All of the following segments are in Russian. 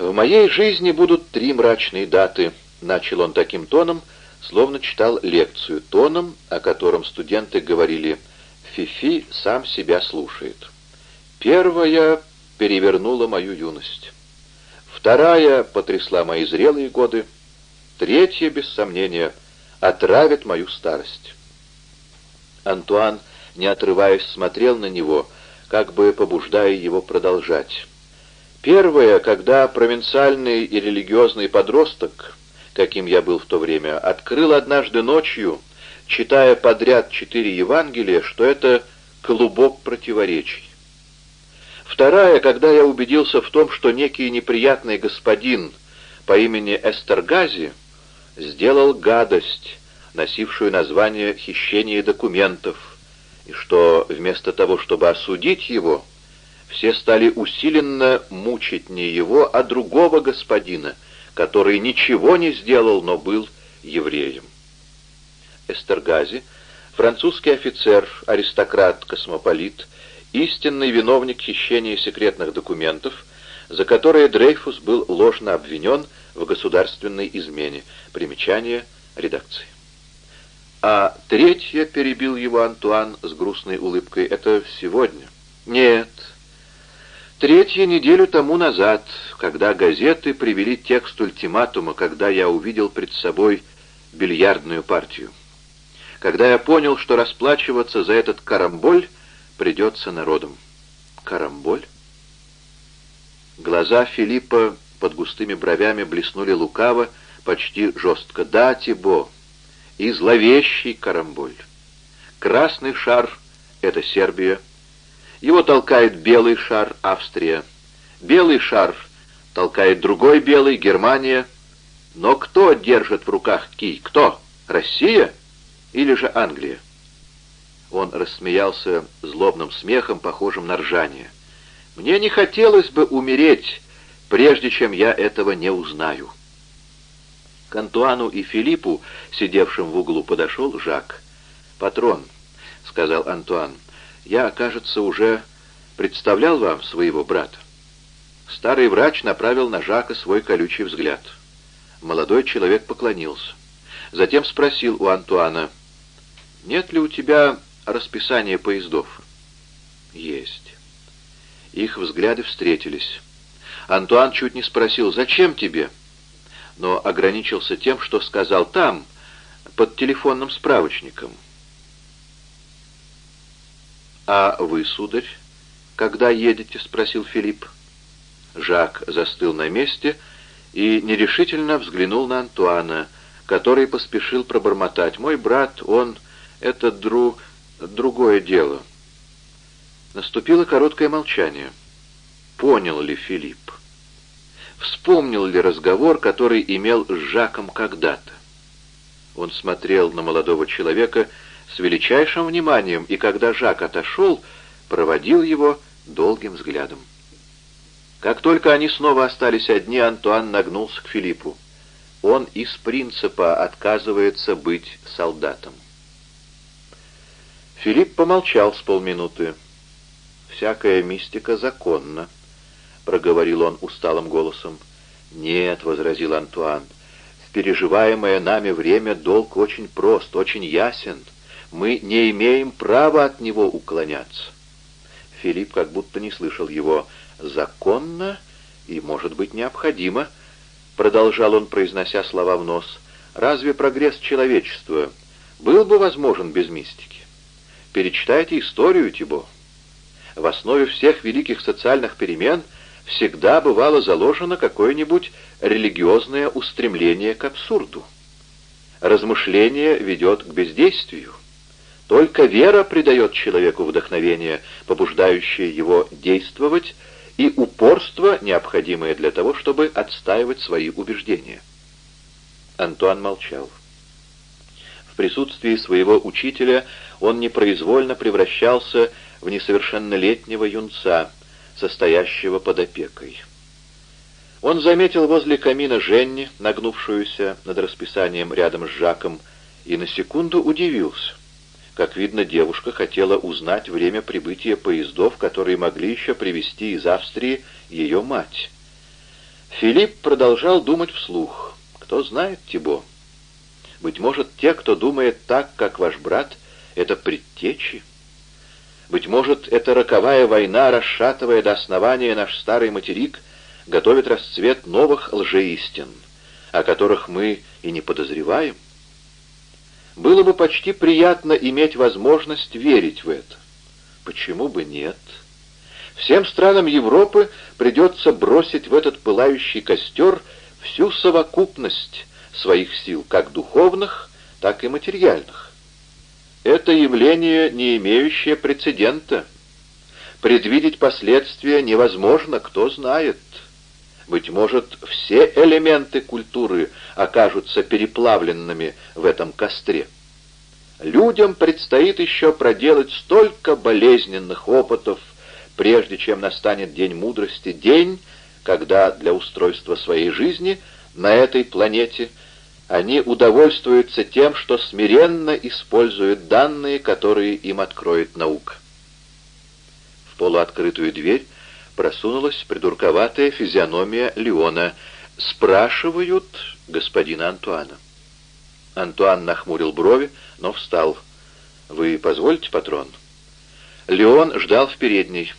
В моей жизни будут три мрачные даты, начал он таким тоном, словно читал лекцию, тоном, о котором студенты говорили «Фифи сам себя слушает». Первая перевернула мою юность. Вторая потрясла мои зрелые годы. Третья, без сомнения, отравит мою старость. Антуан, не отрываясь, смотрел на него, как бы побуждая его продолжать. Первое, когда провинциальный и религиозный подросток, каким я был в то время, открыл однажды ночью, читая подряд четыре Евангелия, что это клубок противоречий. Вторая, когда я убедился в том, что некий неприятный господин по имени Эстергази сделал гадость, носившую название «хищение документов», и что вместо того, чтобы осудить его, все стали усиленно мучить не его, а другого господина, который ничего не сделал, но был евреем. Эстергази, французский офицер, аристократ, космополит, истинный виновник хищения секретных документов, за которые Дрейфус был ложно обвинен в государственной измене. Примечание редакции. А третье, перебил его Антуан с грустной улыбкой, это сегодня. Нет, Третью неделю тому назад, когда газеты привели текст ультиматума, когда я увидел пред собой бильярдную партию. Когда я понял, что расплачиваться за этот карамболь придется народом. Карамболь? Глаза Филиппа под густыми бровями блеснули лукаво, почти жестко. Да, Тибо, и зловещий карамболь. Красный шар — это Сербия, его толкает белый шар Австрия. Белый шар толкает другой белый Германия. Но кто держит в руках кий? Кто? Россия или же Англия? Он рассмеялся злобным смехом, похожим на ржание. «Мне не хотелось бы умереть, прежде чем я этого не узнаю». К Антуану и Филиппу, сидевшим в углу, подошел Жак. «Патрон», — сказал Антуан, — я, кажется, уже представлял вам своего брата. Старый врач направил на Жака свой колючий взгляд. Молодой человек поклонился. Затем спросил у Антуана, «Нет ли у тебя расписания поездов?» «Есть». Их взгляды встретились. Антуан чуть не спросил, «Зачем тебе?» но ограничился тем, что сказал там, под телефонным справочником. «А вы, сударь, когда едете?» — спросил Филипп. Жак застыл на месте и нерешительно взглянул на Антуана, который поспешил пробормотать. «Мой брат, он... это дру... другое дело». Наступило короткое молчание. Понял ли Филипп? Вспомнил ли разговор, который имел с Жаком когда-то? Он смотрел на молодого человека с величайшим вниманием, и когда Жак отошел, проводил его долгим взглядом. Как только они снова остались одни, Антуан нагнулся к Филиппу. Он из принципа отказывается быть солдатом. Филипп помолчал с полминуты. «Всякая мистика законна», — проговорил он усталым голосом. «Нет», — возразил Антуан, — «в переживаемое нами время долг очень прост, очень ясен» мы не имеем права от него уклоняться. Филипп как будто не слышал его. «Законно и, может быть, необходимо», — продолжал он, произнося слова в нос. «Разве прогресс человечества был бы возможен без мистики? Перечитайте историю, Тибо. В основе всех великих социальных перемен всегда бывало заложено какое-нибудь религиозное устремление к абсурду. Размышление ведет к бездействию. Только вера придает человеку вдохновение, побуждающее его действовать, и упорство, необходимое для того, чтобы отстаивать свои убеждения. Антуан молчал. В присутствии своего учителя он непроизвольно превращался в несовершеннолетнего юнца, состоящего под опекой. Он заметил возле камина Женни, нагнувшуюся над расписанием рядом с Жаком, и на секунду удивился. Как видно, девушка хотела узнать время прибытия поездов, которые могли еще привезти из Австрии ее мать. Филипп продолжал думать вслух. Кто знает, Тибо? Быть может, те, кто думает так, как ваш брат, это предтечи? Быть может, эта роковая война, расшатывая до основания наш старый материк, готовит расцвет новых лжеистин, о которых мы и не подозреваем? Было бы почти приятно иметь возможность верить в это. Почему бы нет? Всем странам Европы придется бросить в этот пылающий костер всю совокупность своих сил, как духовных, так и материальных. Это явление, не имеющее прецедента. Предвидеть последствия невозможно, кто знает. Быть может, все элементы культуры окажутся переплавленными в этом костре. Людям предстоит еще проделать столько болезненных опытов, прежде чем настанет день мудрости, день, когда для устройства своей жизни на этой планете – они удовольствуются тем, что смиренно используют данные, которые им откроет наука. В полуоткрытую дверь просунулась придурковатая физиономия Леона. «Спрашивают господина Антуана». Антуан нахмурил брови, но встал. «Вы позволите, патрон?» Леон ждал в передней.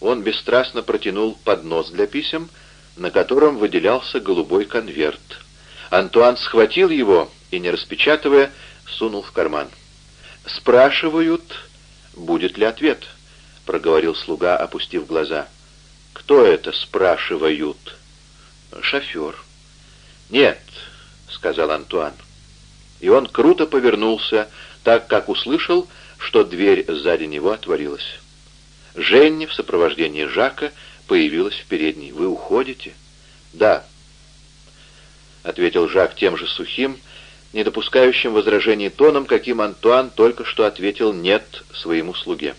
Он бесстрастно протянул поднос для писем, на котором выделялся голубой конверт. Антуан схватил его и, не распечатывая, сунул в карман. «Спрашивают, будет ли ответ», — проговорил слуга, опустив глаза. «Кто это спрашивают?» «Шофер». «Нет», — сказал Антуан. И он круто повернулся, так как услышал, что дверь сзади него отворилась. Женни в сопровождении Жака появилась в передней. «Вы уходите?» «Да», — ответил Жак тем же сухим, не допускающим возражений тоном, каким Антуан только что ответил «нет» своему слуге.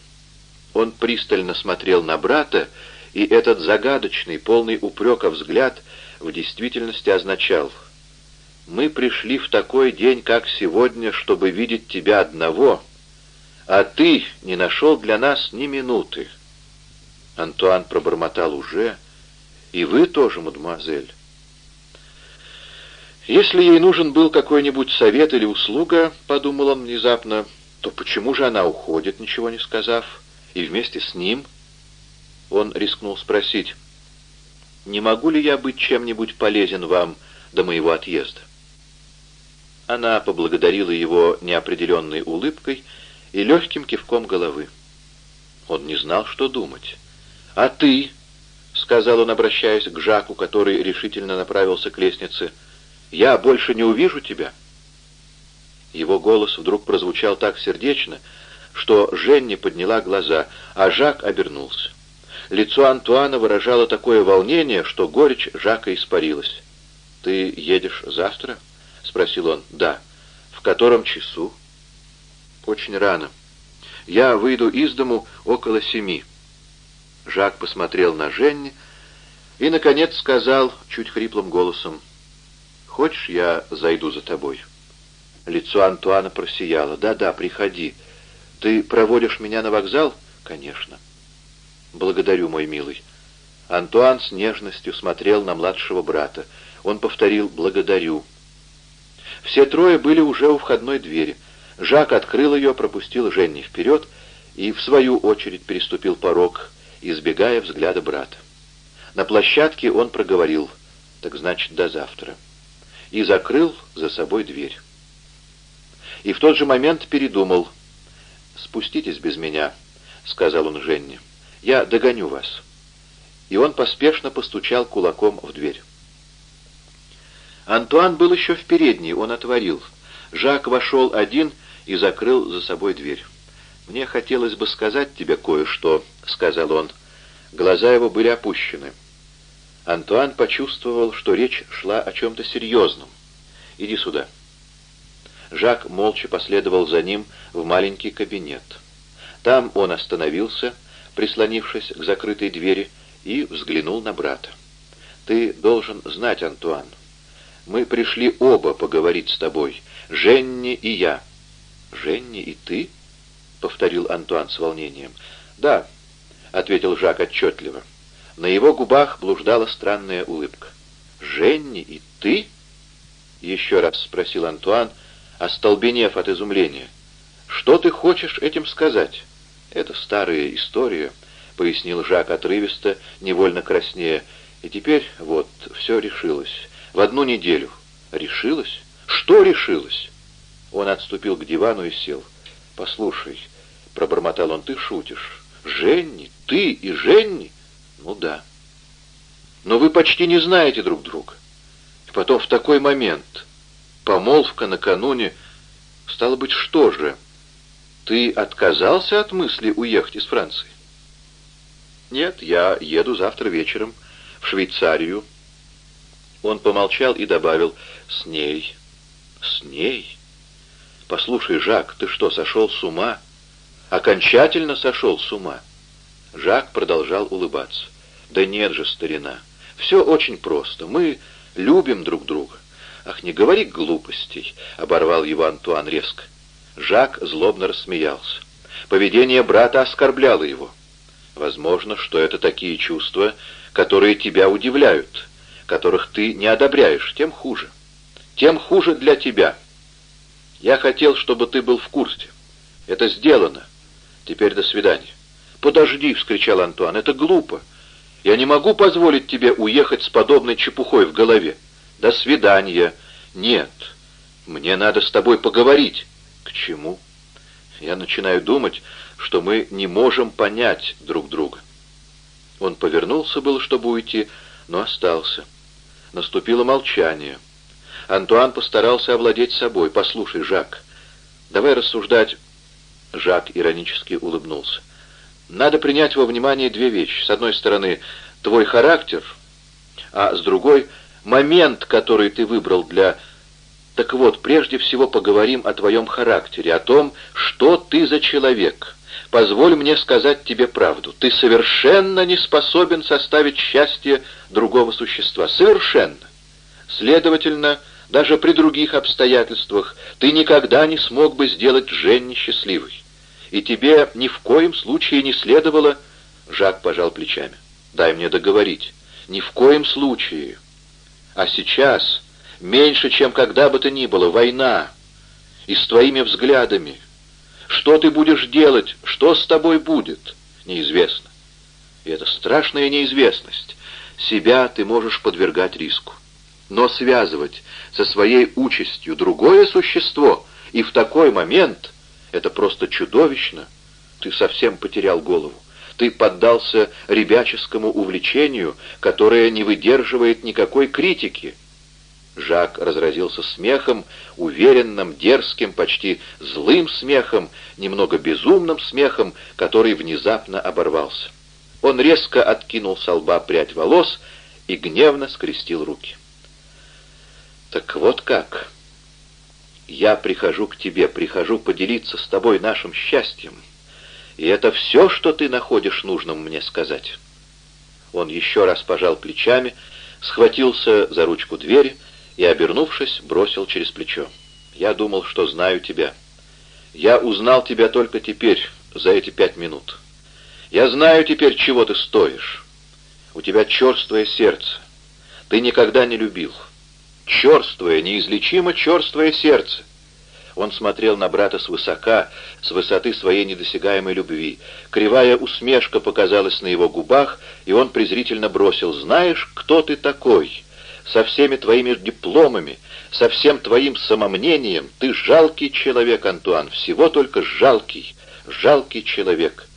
Он пристально смотрел на брата, и этот загадочный, полный упрека взгляд в действительности означал «Мы пришли в такой день, как сегодня, чтобы видеть тебя одного, а ты не нашел для нас ни минуты». Антуан пробормотал уже, «И вы тоже, мадемуазель». Если ей нужен был какой-нибудь совет или услуга, подумал он внезапно, то почему же она уходит, ничего не сказав, и вместе с ним? Он рискнул спросить, не могу ли я быть чем-нибудь полезен вам до моего отъезда? Она поблагодарила его неопределенной улыбкой и легким кивком головы. Он не знал, что думать. «А ты?» — сказал он, обращаясь к Жаку, который решительно направился к лестнице — я больше не увижу тебя». Его голос вдруг прозвучал так сердечно, что Женни подняла глаза, а Жак обернулся. Лицо Антуана выражало такое волнение, что горечь Жака испарилась. «Ты едешь завтра?» — спросил он. «Да». «В котором часу?» «Очень рано. Я выйду из дому около семи». Жак посмотрел на Женни и, наконец, сказал чуть хриплым голосом, Хочешь, я зайду за тобой?» Лицо Антуана просияло. «Да-да, приходи. Ты проводишь меня на вокзал?» «Конечно». «Благодарю, мой милый». Антуан с нежностью смотрел на младшего брата. Он повторил «благодарю». Все трое были уже у входной двери. Жак открыл ее, пропустил Женни вперед и, в свою очередь, переступил порог, избегая взгляда брата. На площадке он проговорил «Так значит, до завтра» и закрыл за собой дверь. И в тот же момент передумал. «Спуститесь без меня», — сказал он Женне. «Я догоню вас». И он поспешно постучал кулаком в дверь. Антуан был еще в передней, он отворил. Жак вошел один и закрыл за собой дверь. «Мне хотелось бы сказать тебе кое-что», — сказал он. Глаза его были опущены. Антуан почувствовал, что речь шла о чем-то серьезном. «Иди сюда». Жак молча последовал за ним в маленький кабинет. Там он остановился, прислонившись к закрытой двери, и взглянул на брата. «Ты должен знать, Антуан, мы пришли оба поговорить с тобой, Женни и я». «Женни и ты?» — повторил Антуан с волнением. «Да», — ответил Жак отчетливо. На его губах блуждала странная улыбка. Женни и ты?» — еще раз спросил Антуан, остолбенев от изумления. «Что ты хочешь этим сказать?» «Это старая история», — пояснил Жак отрывисто, невольно краснея. «И теперь вот, все решилось. В одну неделю». «Решилось? Что решилось?» Он отступил к дивану и сел. «Послушай», — пробормотал он, — «ты шутишь. Женни? Ты и Женни?» «Ну да». «Но вы почти не знаете друг друга. И потом в такой момент. Помолвка накануне. Стало быть, что же? Ты отказался от мысли уехать из Франции?» «Нет, я еду завтра вечером в Швейцарию». Он помолчал и добавил «с ней». «С ней?» «Послушай, Жак, ты что, сошел с ума?» «Окончательно сошел с ума?» Жак продолжал улыбаться. «Да нет же, старина, все очень просто. Мы любим друг друга». «Ах, не говори глупостей!» — оборвал его Антуан резко. Жак злобно рассмеялся. Поведение брата оскорбляло его. «Возможно, что это такие чувства, которые тебя удивляют, которых ты не одобряешь, тем хуже. Тем хуже для тебя». Я хотел, чтобы ты был в курсе. Это сделано. Теперь до свидания. «Подожди!» — вскричал Антуан. «Это глупо. Я не могу позволить тебе уехать с подобной чепухой в голове. До свидания!» «Нет. Мне надо с тобой поговорить». «К чему?» «Я начинаю думать, что мы не можем понять друг друга». Он повернулся был, чтобы уйти, но остался. Наступило молчание. Антуан постарался овладеть собой. «Послушай, Жак, давай рассуждать...» Жак иронически улыбнулся. «Надо принять во внимание две вещи. С одной стороны, твой характер, а с другой — момент, который ты выбрал для... Так вот, прежде всего поговорим о твоем характере, о том, что ты за человек. Позволь мне сказать тебе правду. Ты совершенно не способен составить счастье другого существа. Совершенно. Следовательно, даже при других обстоятельствах ты никогда не смог бы сделать Женни счастливой. И тебе ни в коем случае не следовало...» Жак пожал плечами. «Дай мне договорить. Ни в коем случае. А сейчас, меньше, чем когда бы то ни было, война. И с твоими взглядами. Что ты будешь делать? Что с тобой будет? Неизвестно. И это страшная неизвестность. Себя ты можешь подвергать риску. Но связывать со своей участью другое существо и в такой момент — это просто чудовищно. Ты совсем потерял голову. Ты поддался ребяческому увлечению, которое не выдерживает никакой критики. Жак разразился смехом, уверенным, дерзким, почти злым смехом, немного безумным смехом, который внезапно оборвался. Он резко откинул со лба прядь волос и гневно скрестил руки. Так вот как. Я прихожу к тебе, прихожу поделиться с тобой нашим счастьем. И это все, что ты находишь нужным мне сказать. Он еще раз пожал плечами, схватился за ручку двери и, обернувшись, бросил через плечо. Я думал, что знаю тебя. Я узнал тебя только теперь, за эти пять минут. Я знаю теперь, чего ты стоишь. У тебя черствое сердце. Ты никогда не любил черствое, неизлечимо черствое сердце. Он смотрел на брата свысока, с высоты своей недосягаемой любви. Кривая усмешка показалась на его губах, и он презрительно бросил «Знаешь, кто ты такой? Со всеми твоими дипломами, со всем твоим самомнением ты жалкий человек, Антуан, всего только жалкий, жалкий человек».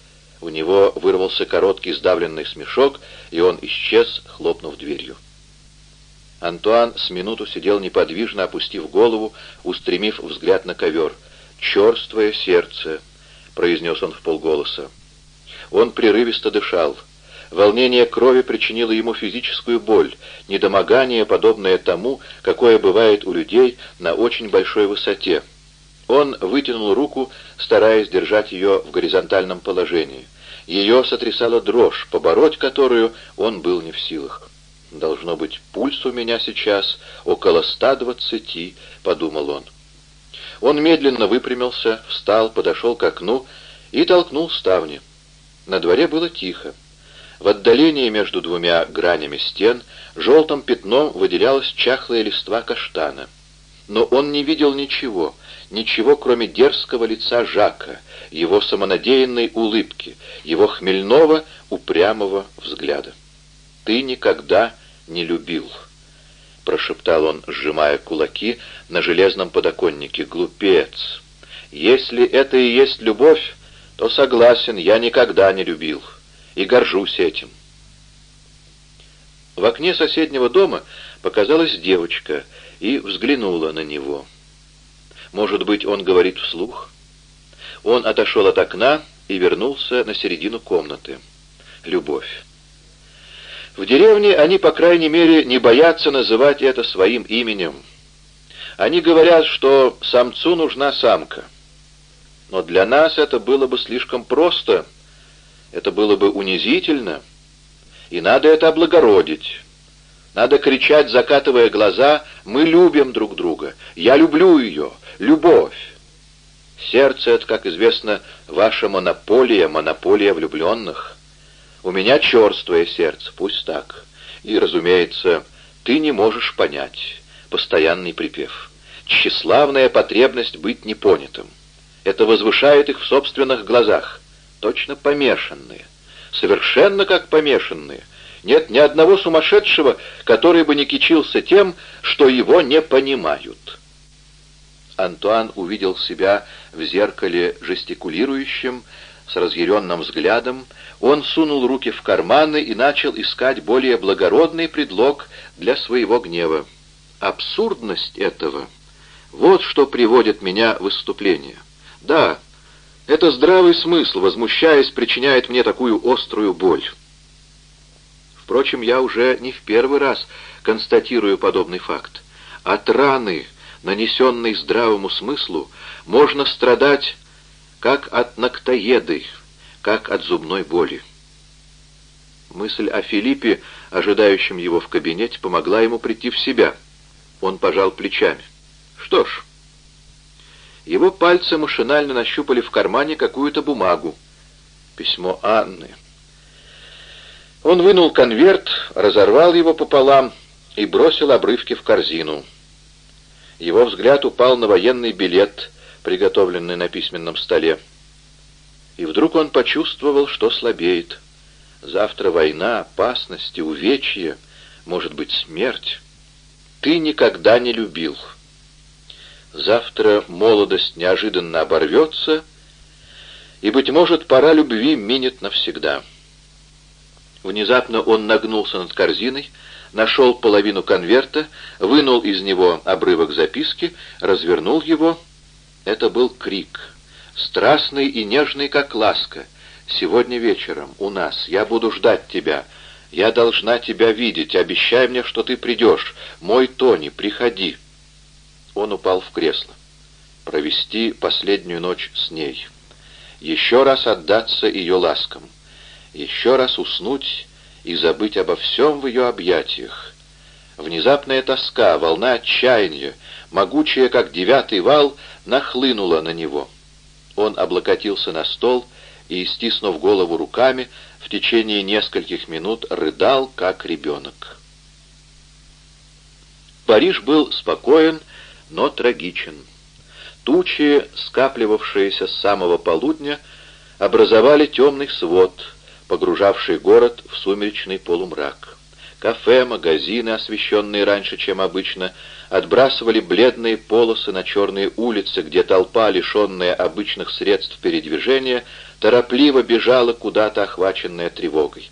У него вырвался короткий сдавленный смешок, и он исчез, хлопнув дверью. Антуан с минуту сидел неподвижно, опустив голову, устремив взгляд на ковер. «Черствое сердце», — произнес он в полголоса. Он прерывисто дышал. Волнение крови причинило ему физическую боль, недомогание, подобное тому, какое бывает у людей на очень большой высоте. Он вытянул руку, стараясь держать ее в горизонтальном положении. Ее сотрясала дрожь, побороть которую он был не в силах. «Должно быть, пульс у меня сейчас около ста двадцати», — подумал он. Он медленно выпрямился, встал, подошел к окну и толкнул ставни. На дворе было тихо. В отдалении между двумя гранями стен желтым пятном выделялась чахлая листва каштана. Но он не видел ничего, ничего, кроме дерзкого лица Жака, его самонадеянной улыбки, его хмельного, упрямого взгляда. «Ты никогда не любил», — прошептал он, сжимая кулаки на железном подоконнике. «Глупец! Если это и есть любовь, то согласен, я никогда не любил и горжусь этим». В окне соседнего дома показалась девочка и взглянула на него. Может быть, он говорит вслух? Он отошел от окна и вернулся на середину комнаты. Любовь. В деревне они, по крайней мере, не боятся называть это своим именем. Они говорят, что самцу нужна самка. Но для нас это было бы слишком просто, это было бы унизительно, и надо это облагородить. Надо кричать, закатывая глаза, «Мы любим друг друга! Я люблю ее! Любовь!» Сердце — это, как известно, ваша монополия, монополия влюбленных. У меня черствое сердце, пусть так. И, разумеется, ты не можешь понять. Постоянный припев. Тщеславная потребность быть непонятым. Это возвышает их в собственных глазах. Точно помешанные. Совершенно как помешанные — нет ни одного сумасшедшего, который бы не кичился тем, что его не понимают. Антуан увидел себя в зеркале жестикулирующим, с разъяренным взглядом, он сунул руки в карманы и начал искать более благородный предлог для своего гнева. Абсурдность этого — вот что приводит меня в выступление. Да, это здравый смысл, возмущаясь, причиняет мне такую острую боль. Впрочем, я уже не в первый раз констатирую подобный факт. От раны, нанесенной здравому смыслу, можно страдать как от ноктоеды, как от зубной боли. Мысль о Филиппе, ожидающем его в кабинете, помогла ему прийти в себя. Он пожал плечами. Что ж, его пальцы машинально нащупали в кармане какую-то бумагу. Письмо Анны. Он вынул конверт, разорвал его пополам и бросил обрывки в корзину. Его взгляд упал на военный билет, приготовленный на письменном столе. И вдруг он почувствовал, что слабеет. Завтра война, опасности, увечья, может быть, смерть. Ты никогда не любил. Завтра молодость неожиданно оборвется, и, быть может, пора любви минет навсегда. Внезапно он нагнулся над корзиной, нашел половину конверта, вынул из него обрывок записки, развернул его. Это был крик, страстный и нежный, как ласка. «Сегодня вечером у нас. Я буду ждать тебя. Я должна тебя видеть. Обещай мне, что ты придешь. Мой Тони, приходи». Он упал в кресло. Провести последнюю ночь с ней. Еще раз отдаться ее ласкам еще раз уснуть и забыть обо всем в ее объятиях. Внезапная тоска, волна отчаяния, могучая, как девятый вал, нахлынула на него. Он облокотился на стол и, стиснув голову руками, в течение нескольких минут рыдал, как ребенок. Париж был спокоен, но трагичен. Тучи, скапливавшиеся с самого полудня, образовали темный свод — погружавший город в сумеречный полумрак. Кафе, магазины, освещенные раньше, чем обычно, отбрасывали бледные полосы на черные улицы, где толпа, лишенная обычных средств передвижения, торопливо бежала куда-то, охваченная тревогой.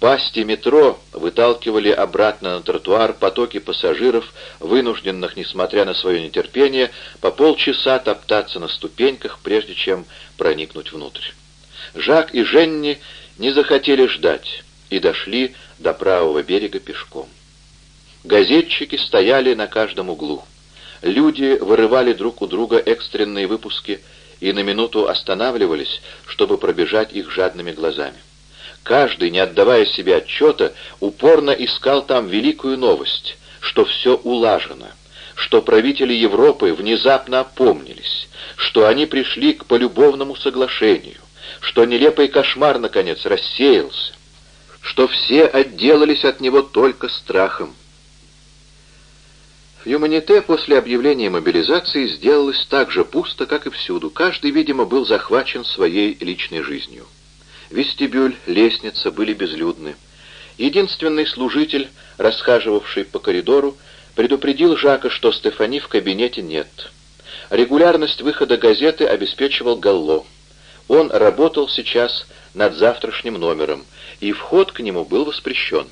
Пасти метро выталкивали обратно на тротуар потоки пассажиров, вынужденных, несмотря на свое нетерпение, по полчаса топтаться на ступеньках, прежде чем проникнуть внутрь. Жак и Женни не захотели ждать и дошли до правого берега пешком. Газетчики стояли на каждом углу. Люди вырывали друг у друга экстренные выпуски и на минуту останавливались, чтобы пробежать их жадными глазами. Каждый, не отдавая себе отчета, упорно искал там великую новость, что все улажено, что правители Европы внезапно опомнились, что они пришли к полюбовному соглашению, что нелепый кошмар, наконец, рассеялся, что все отделались от него только страхом. В Юманите после объявления мобилизации сделалось так же пусто, как и всюду. Каждый, видимо, был захвачен своей личной жизнью. Вестибюль, лестница были безлюдны. Единственный служитель, расхаживавший по коридору, предупредил Жака, что Стефани в кабинете нет. Регулярность выхода газеты обеспечивал Галло. Он работал сейчас над завтрашним номером, и вход к нему был воспрещен.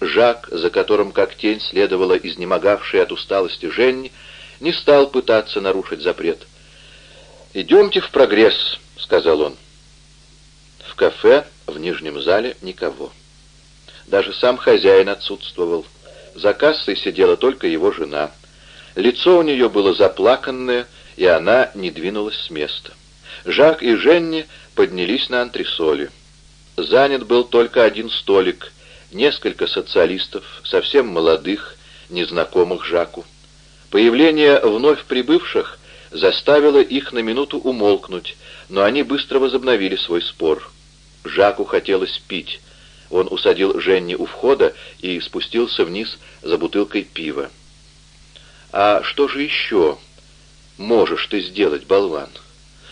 Жак, за которым как тень следовала изнемогавшая от усталости Женни, не стал пытаться нарушить запрет. «Идемте в прогресс», — сказал он. В кафе в нижнем зале никого. Даже сам хозяин отсутствовал. За кассой сидела только его жена. Лицо у нее было заплаканное, и она не двинулась с места. Жак и Женни поднялись на антресоли. Занят был только один столик, несколько социалистов, совсем молодых, незнакомых Жаку. Появление вновь прибывших заставило их на минуту умолкнуть, но они быстро возобновили свой спор. Жаку хотелось пить. Он усадил Женни у входа и спустился вниз за бутылкой пива. «А что же еще можешь ты сделать, болван?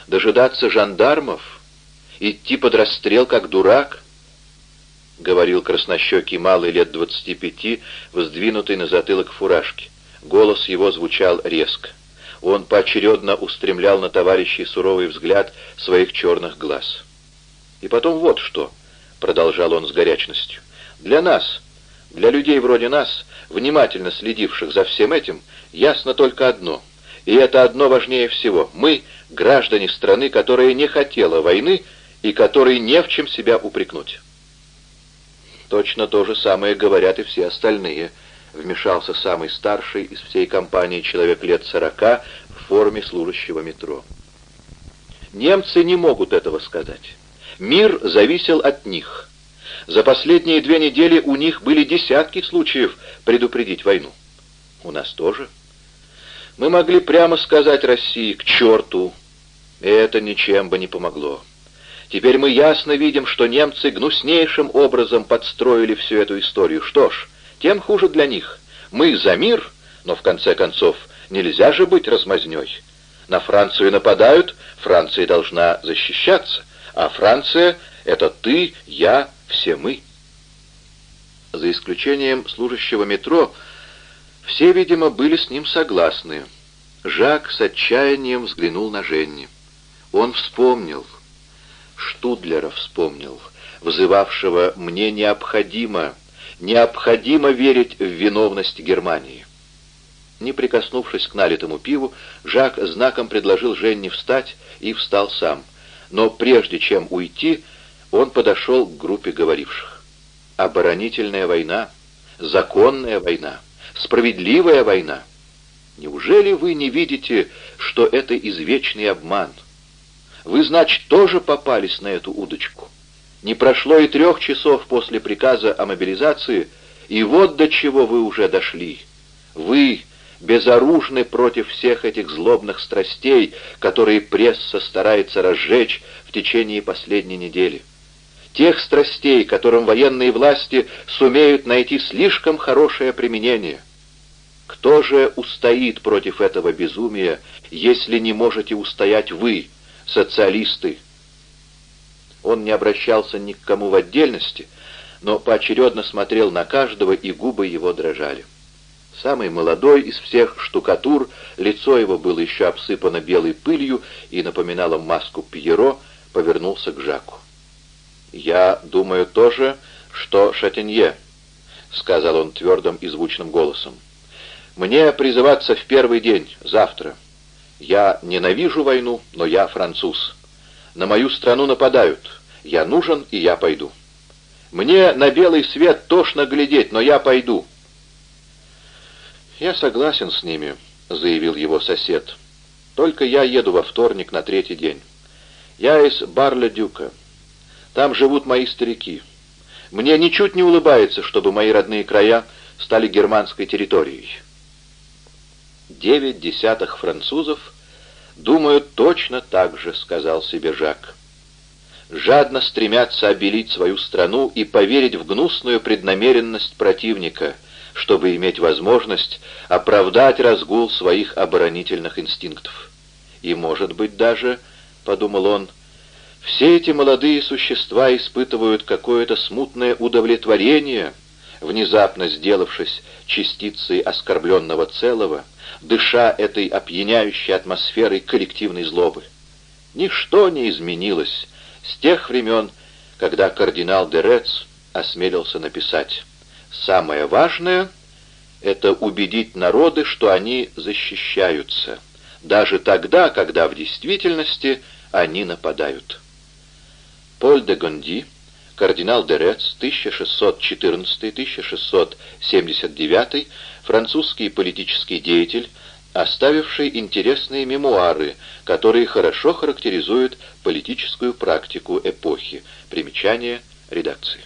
Дожидаться жандармов? Идти под расстрел, как дурак?» — говорил краснощекий малый лет двадцати пяти, воздвинутый на затылок фуражки. Голос его звучал резко. Он поочередно устремлял на товарищей суровый взгляд своих черных глаз. «И потом вот что», — продолжал он с горячностью, — «для нас, для людей вроде нас, внимательно следивших за всем этим, ясно только одно, и это одно важнее всего. Мы — граждане страны, которая не хотела войны и которой не в чем себя упрекнуть». «Точно то же самое говорят и все остальные», — вмешался самый старший из всей компании человек лет сорока в форме служащего метро. «Немцы не могут этого сказать. Мир зависел от них». За последние две недели у них были десятки случаев предупредить войну. У нас тоже. Мы могли прямо сказать России «к черту». Это ничем бы не помогло. Теперь мы ясно видим, что немцы гнуснейшим образом подстроили всю эту историю. Что ж, тем хуже для них. Мы за мир, но в конце концов нельзя же быть размазней. На Францию нападают, Франция должна защищаться, а Франция — это ты, я, все мы. За исключением служащего метро, все, видимо, были с ним согласны. Жак с отчаянием взглянул на Женни. Он вспомнил, Штудлера вспомнил, вызывавшего «мне необходимо, необходимо верить в виновность Германии». Не прикоснувшись к налитому пиву, Жак знаком предложил Женни встать и встал сам. Но прежде чем уйти, он подошел к группе говоривших. Оборонительная война, законная война, справедливая война. Неужели вы не видите, что это извечный обман? Вы, значит, тоже попались на эту удочку. Не прошло и трех часов после приказа о мобилизации, и вот до чего вы уже дошли. Вы безоружны против всех этих злобных страстей, которые пресса старается разжечь в течение последней недели тех страстей, которым военные власти сумеют найти слишком хорошее применение. Кто же устоит против этого безумия, если не можете устоять вы, социалисты? Он не обращался ни к кому в отдельности, но поочередно смотрел на каждого, и губы его дрожали. Самый молодой из всех штукатур, лицо его было еще обсыпано белой пылью и напоминало маску Пьеро, повернулся к Жаку. «Я думаю тоже, что Шатенье», — сказал он твердым и звучным голосом. «Мне призываться в первый день, завтра. Я ненавижу войну, но я француз. На мою страну нападают. Я нужен, и я пойду. Мне на белый свет тошно глядеть, но я пойду». «Я согласен с ними», — заявил его сосед. «Только я еду во вторник на третий день. Я из Барля-Дюка». Там живут мои старики. Мне ничуть не улыбается, чтобы мои родные края стали германской территорией. Девять десятых французов думают точно так же, сказал себе Жак. жадно стремятся обелить свою страну и поверить в гнусную преднамеренность противника, чтобы иметь возможность оправдать разгул своих оборонительных инстинктов. И, может быть, даже, — подумал он, — все эти молодые существа испытывают какое-то смутное удовлетворение, внезапно сделавшись частицей оскорбленного целого, дыша этой опьяняющей атмосферой коллективной злобы. Ничто не изменилось с тех времен, когда кардинал Дерец осмелился написать «Самое важное — это убедить народы, что они защищаются, даже тогда, когда в действительности они нападают». Поль де Гонди, кардинал Дерец, 1614-1679, французский политический деятель, оставивший интересные мемуары, которые хорошо характеризуют политическую практику эпохи. Примечание редакции.